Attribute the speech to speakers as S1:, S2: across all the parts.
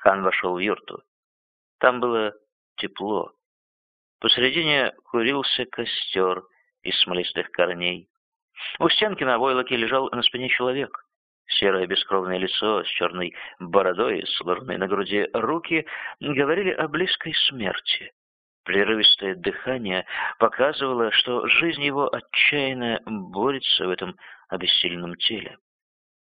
S1: Хан вошел в юрту. Там было тепло. Посредине курился костер из смолистых корней. У стенки на войлоке лежал на спине человек. Серое бескровное лицо с черной бородой, сложенные на груди руки, говорили о близкой смерти. Прерывистое дыхание показывало, что жизнь его отчаянно борется в этом обессиленном теле.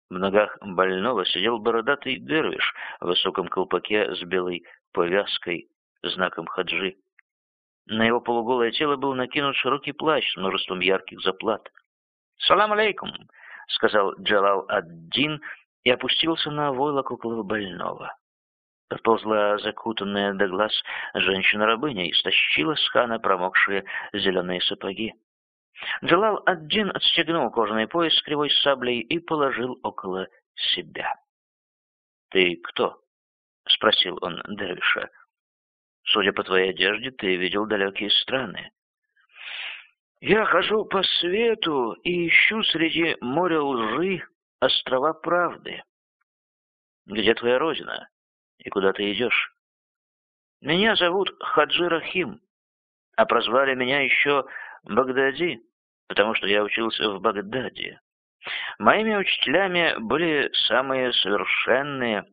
S1: В ногах больного сидел бородатый дервиш в высоком колпаке с белой повязкой, знаком хаджи. На его полуголое тело был накинут широкий плащ с множеством ярких заплат. «Салам алейкум!» — сказал Джалал ад-Дин и опустился на войлок около больного. Подползла закутанная до глаз женщина-рабыня и стащила с хана промокшие зеленые сапоги. Джалал ад-Дин отстегнул кожаный пояс с кривой саблей и положил около себя. «Ты кто?» — спросил он Дервиша. «Судя по твоей одежде, ты видел далекие страны». «Я хожу по свету и ищу среди моря лжи острова правды». «Где твоя родина и куда ты идешь?» «Меня зовут Хаджи Рахим, а прозвали меня еще Багдади потому что я учился в Багдаде. Моими учителями были самые совершенные,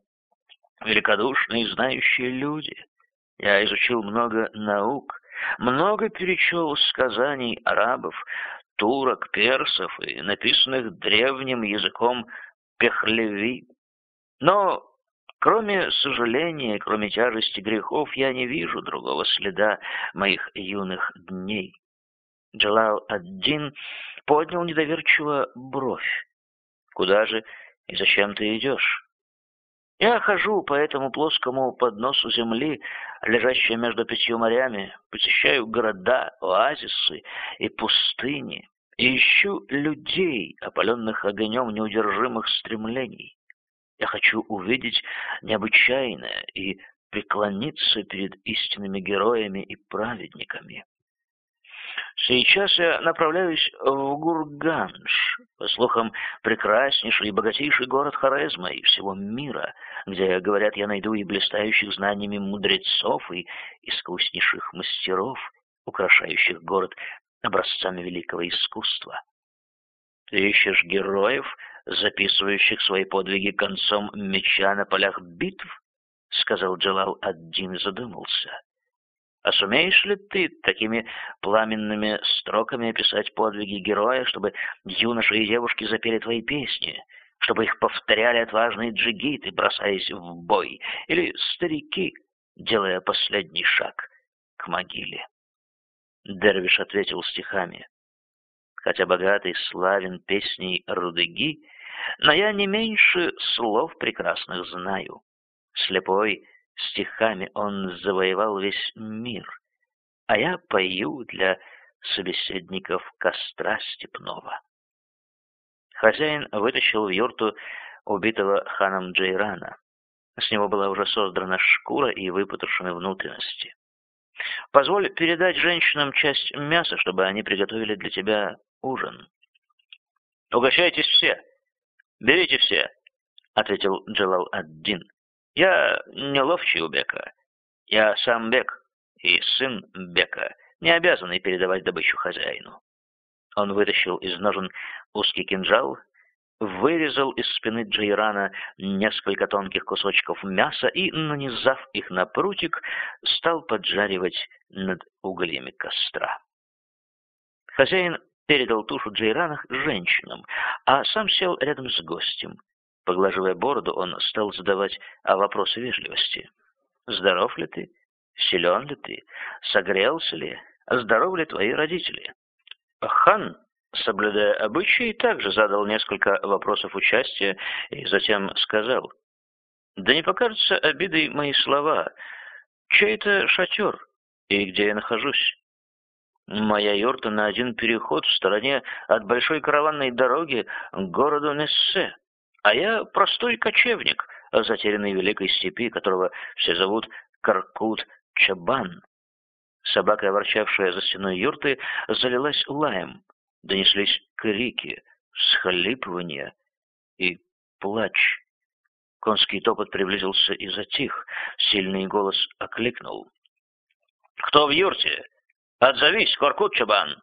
S1: великодушные, знающие люди. Я изучил много наук, много перечел сказаний арабов, турок, персов и написанных древним языком Пехлеви. Но Кроме сожаления, кроме тяжести грехов, я не вижу другого следа моих юных дней. Джалал ад-Дин поднял недоверчиво бровь. «Куда же и зачем ты идешь?» «Я хожу по этому плоскому подносу земли, лежащей между пятью морями, посещаю города, оазисы и пустыни, и ищу людей, опаленных огнем неудержимых стремлений. Я хочу увидеть необычайное и преклониться перед истинными героями и праведниками. Сейчас я направляюсь в Гурганш, по слухам, прекраснейший и богатейший город Хорезма и всего мира, где, говорят, я найду и блистающих знаниями мудрецов, и искуснейших мастеров, украшающих город образцами великого искусства. Ты ищешь героев, записывающих свои подвиги концом меча на полях битв? — сказал Джалал один задумался. А сумеешь ли ты такими пламенными строками описать подвиги героя, чтобы юноши и девушки запели твои песни, чтобы их повторяли отважные джигиты, бросаясь в бой, или старики, делая последний шаг к могиле? Дервиш ответил стихами. Хотя богатый славен песней Рудыги, но я не меньше слов прекрасных знаю. Слепой Стихами он завоевал весь мир, а я пою для собеседников костра степного. Хозяин вытащил в юрту убитого ханом Джейрана. С него была уже создана шкура и выпотрошены внутренности. Позволь передать женщинам часть мяса, чтобы они приготовили для тебя ужин. Угощайтесь все. Берите все, ответил Джалал ад-Дин. Я не ловчий у Бека. Я сам Бек и сын Бека, не обязанный передавать добычу хозяину. Он вытащил из ножен узкий кинжал, вырезал из спины Джейрана несколько тонких кусочков мяса и, нанизав их на прутик, стал поджаривать над углями костра. Хозяин передал тушу Джейрана женщинам, а сам сел рядом с гостем. Поглаживая бороду, он стал задавать вопросы вежливости. «Здоров ли ты? Силен ли ты? Согрелся ли? Здоровы ли твои родители?» Хан, соблюдая обычаи, также задал несколько вопросов участия и затем сказал, «Да не покажутся обидой мои слова. Чей это шатер и где я нахожусь?» «Моя юрта на один переход в стороне от большой караванной дороги к городу Нессе. А я простой кочевник, затерянный в великой степи, которого все зовут Каркут Чабан. Собака, ворчавшая за стеной юрты, залилась лаем. Донеслись крики, всхлипывания и плач. Конский топот приблизился и затих. Сильный голос окликнул. «Кто в юрте? Отзовись, Коркут Чабан!»